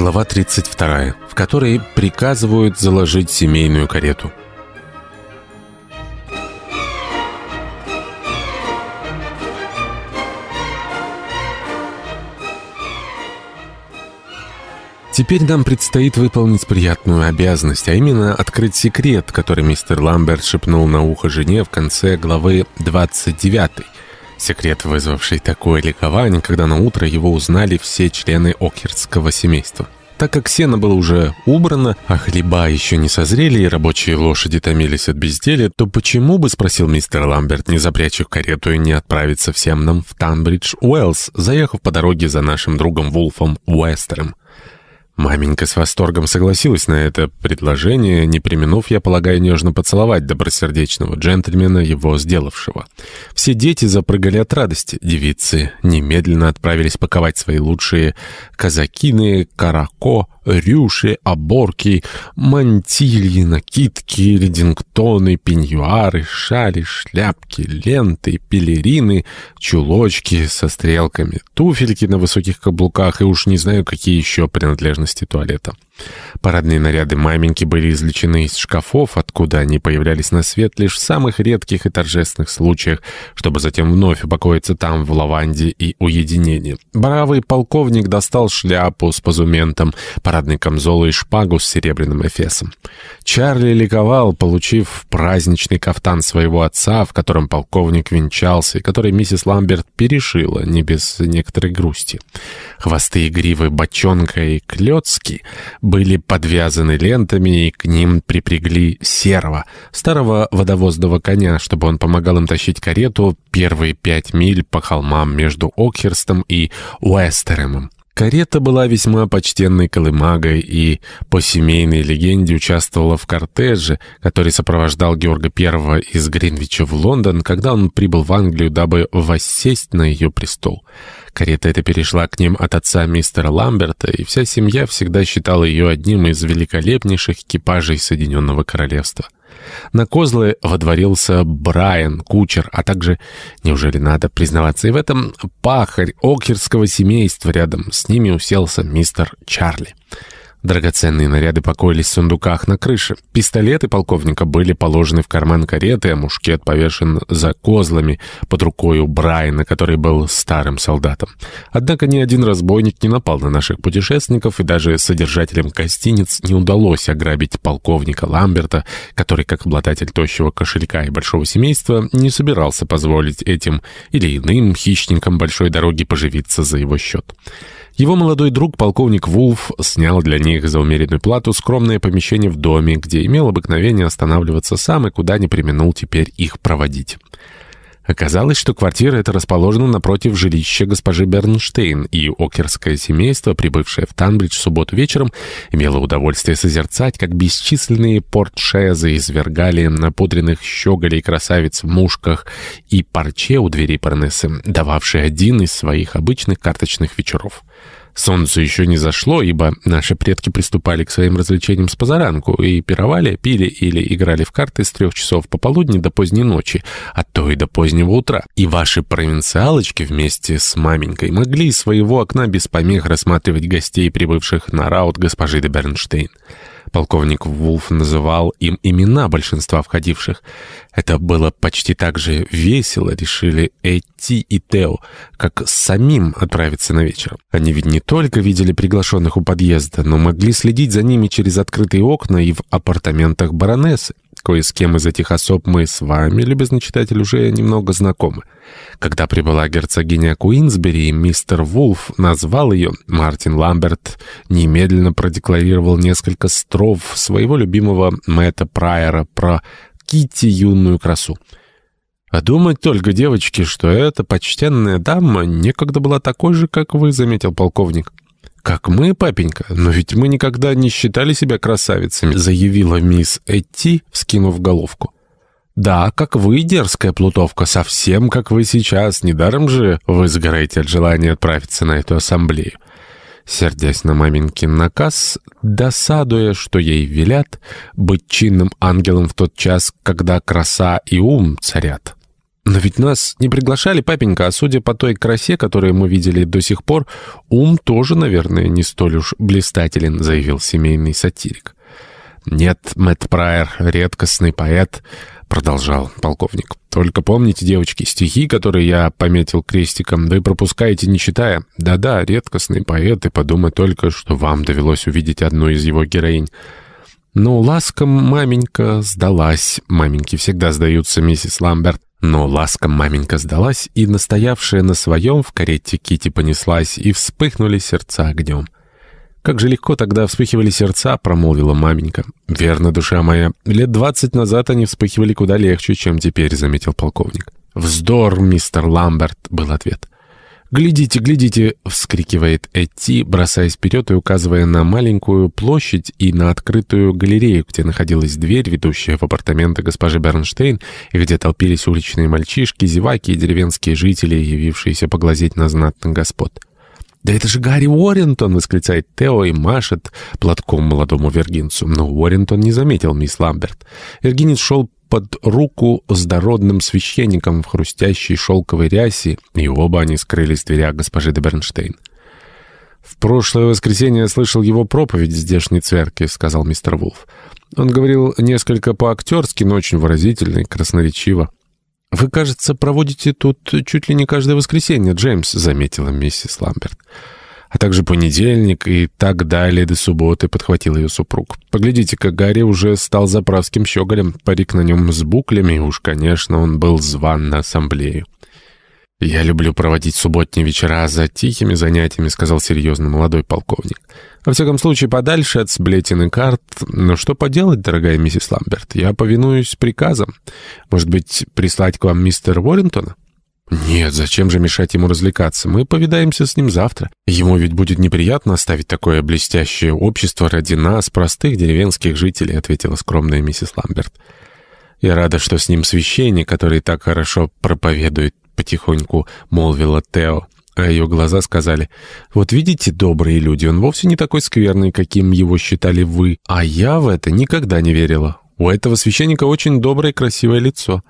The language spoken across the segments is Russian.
Глава 32, в которой приказывают заложить семейную карету. Теперь нам предстоит выполнить приятную обязанность, а именно открыть секрет, который мистер Ламберт шепнул на ухо жене в конце главы 29 Секрет, вызвавший такое ликование, когда на утро его узнали все члены окерского семейства. Так как сено было уже убрано, а хлеба еще не созрели и рабочие лошади томились от безделия, то почему бы, спросил мистер Ламберт, не запрячь карету и не отправиться всем нам в Танбридж, Уэллс, заехав по дороге за нашим другом Вулфом Уэстером? Маменька с восторгом согласилась на это предложение, не применув, я полагаю, нежно поцеловать добросердечного джентльмена, его сделавшего. Все дети запрыгали от радости. Девицы немедленно отправились паковать свои лучшие казакины, карако, рюши, оборки, мантильи, накидки, ледингтоны, пеньюары, шали, шляпки, ленты, пелерины, чулочки со стрелками, туфельки на высоких каблуках и уж не знаю, какие еще принадлежности туалета. Парадные наряды маменьки были извлечены из шкафов, откуда они появлялись на свет лишь в самых редких и торжественных случаях, чтобы затем вновь упокоиться там в лаванде и уединении. Бравый полковник достал шляпу с позументом, парадный камзол и шпагу с серебряным эфесом. Чарли ликовал, получив праздничный кафтан своего отца, в котором полковник венчался, и который миссис Ламберт перешила, не без некоторой грусти. Хвосты и гривы бочонка и клетки были подвязаны лентами, и к ним припрягли серого, старого водовозного коня, чтобы он помогал им тащить карету первые пять миль по холмам между Окхерстом и Уэстеремом. Карета была весьма почтенной колымагой и, по семейной легенде, участвовала в кортеже, который сопровождал Георга I из Гринвича в Лондон, когда он прибыл в Англию, дабы воссесть на ее престол. Карета эта перешла к ним от отца мистера Ламберта, и вся семья всегда считала ее одним из великолепнейших экипажей Соединенного Королевства. На козлы водворился Брайан, кучер, а также, неужели надо признаваться и в этом, пахарь окерского семейства рядом с ними уселся мистер Чарли. Драгоценные наряды покоились в сундуках на крыше. Пистолеты полковника были положены в карман кареты, а мушкет повешен за козлами под рукой у Брайана, который был старым солдатом. Однако ни один разбойник не напал на наших путешественников, и даже содержателям гостиниц не удалось ограбить полковника Ламберта, который, как обладатель тощего кошелька и большого семейства, не собирался позволить этим или иным хищникам большой дороги поживиться за его счет. Его молодой друг, полковник Вулф, снял для них за умеренную плату скромное помещение в доме, где имел обыкновение останавливаться сам и куда не применул теперь их проводить. Оказалось, что квартира эта расположена напротив жилища госпожи Бернштейн, и окерское семейство, прибывшее в Танбридж в субботу вечером, имело удовольствие созерцать, как бесчисленные портшезы извергали напудренных щеголей красавиц в мушках и парче у двери парнессы, дававшей один из своих обычных карточных вечеров. Солнце еще не зашло, ибо наши предки приступали к своим развлечениям с позаранку и пировали, пили или играли в карты с трех часов пополудни до поздней ночи, а то и до позднего утра. И ваши провинциалочки вместе с маменькой могли из своего окна без помех рассматривать гостей, прибывших на раут госпожи де Бернштейн. Полковник Вулф называл им имена большинства входивших. Это было почти так же весело, решили Эти и Тео, как самим отправиться на вечер. Они ведь не только видели приглашенных у подъезда, но могли следить за ними через открытые окна и в апартаментах баронессы. Кое с кем из этих особ мы с вами, любезный читатель, уже немного знакомы. Когда прибыла герцогиня Куинсбери, мистер Вулф назвал ее, Мартин Ламберт немедленно продекларировал несколько строф своего любимого Мэтта Прайера про Кити юную красу. А думать только, девочки, что эта почтенная дама некогда была такой же, как вы, заметил полковник. «Как мы, папенька? Но ведь мы никогда не считали себя красавицами», заявила мисс Этти, вскинув головку. «Да, как вы, дерзкая плутовка, совсем как вы сейчас. Недаром же вы сгораете от желания отправиться на эту ассамблею». Сердясь на маменькин наказ, досадуя, что ей велят быть чинным ангелом в тот час, когда краса и ум царят. «Но ведь нас не приглашали, папенька, а судя по той красе, которую мы видели до сих пор, ум тоже, наверное, не столь уж блистателен», — заявил семейный сатирик. «Нет, Мэтт Прайер, редкостный поэт», — продолжал полковник. «Только помните, девочки, стихи, которые я пометил крестиком, вы пропускаете, не читая. Да-да, редкостный поэт, и подумай только, что вам довелось увидеть одну из его героинь». «Ну, ласком маменька сдалась. Маменьки всегда сдаются, миссис Ламберт. Но ласком маменька сдалась, и настоявшая на своем в карете Кити понеслась, и вспыхнули сердца огнем. «Как же легко тогда вспыхивали сердца», — промолвила маменька. «Верно, душа моя. Лет двадцать назад они вспыхивали куда легче, чем теперь», — заметил полковник. «Вздор, мистер Ламберт», — был ответ. «Глядите, глядите!» — вскрикивает Эти, бросаясь вперед и указывая на маленькую площадь и на открытую галерею, где находилась дверь, ведущая в апартаменты госпожи Бернштейн, и где толпились уличные мальчишки, зеваки и деревенские жители, явившиеся поглазеть на знатных господ. «Да это же Гарри Уоррентон!» — восклицает Тео и машет платком молодому вергинцу. Но Уоррентон не заметил мисс Ламберт. Вергинец шел под руку с дородным священником в хрустящей шелковой рясе, и оба они скрылись в дверях госпожи де Бернштейн. «В прошлое воскресенье я слышал его проповедь в здешней церкви», — сказал мистер Вулф. Он говорил несколько по-актерски, но очень выразительно и красноречиво. «Вы, кажется, проводите тут чуть ли не каждое воскресенье, Джеймс», — заметила миссис Ламберт а также понедельник и так далее до субботы, подхватил ее супруг. Поглядите-ка, Гарри уже стал заправским щеголем, парик на нем с буклями, уж, конечно, он был зван на ассамблею. «Я люблю проводить субботние вечера за тихими занятиями», — сказал серьезно молодой полковник. «Во всяком случае, подальше от сплетен и карт. Но что поделать, дорогая миссис Ламберт? Я повинуюсь приказам. Может быть, прислать к вам мистера Уоррентона?» «Нет, зачем же мешать ему развлекаться? Мы повидаемся с ним завтра. Ему ведь будет неприятно оставить такое блестящее общество ради нас, простых деревенских жителей», — ответила скромная миссис Ламберт. «Я рада, что с ним священник, который так хорошо проповедует», — потихоньку молвила Тео. А ее глаза сказали, «Вот видите, добрые люди, он вовсе не такой скверный, каким его считали вы. А я в это никогда не верила. У этого священника очень доброе и красивое лицо».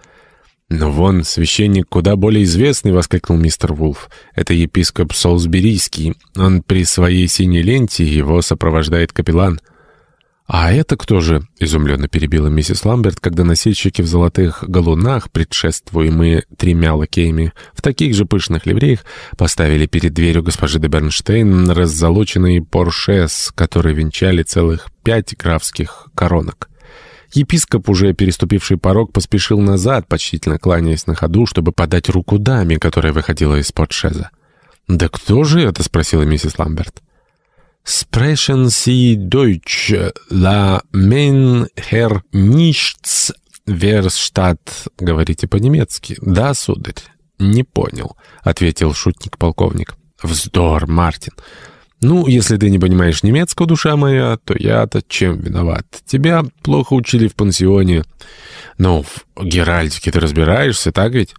«Но вон, священник куда более известный», — воскликнул мистер Вулф. «Это епископ Солсберийский. Он при своей синей ленте, его сопровождает капеллан». «А это кто же?» — изумленно перебила миссис Ламберт, когда носильщики в золотых галунах, предшествуемые тремя лакеями, в таких же пышных ливреях, поставили перед дверью госпожи де Бернштейн раззолоченные поршес, которые венчали целых пять графских коронок. Епископ, уже переступивший порог, поспешил назад, почтительно кланяясь на ходу, чтобы подать руку даме, которая выходила из-под шеза. «Да кто же это?» — спросила миссис Ламберт. «Sprechen Sie Deutsch, la mein Herr nichts Верштадт. Говорите по-немецки. Да, сударь?» «Не понял», — ответил шутник-полковник. «Вздор, Мартин. «Ну, если ты не понимаешь немецкого, душа моя, то я-то чем виноват? Тебя плохо учили в пансионе. Ну, в геральдике ты разбираешься, так ведь?»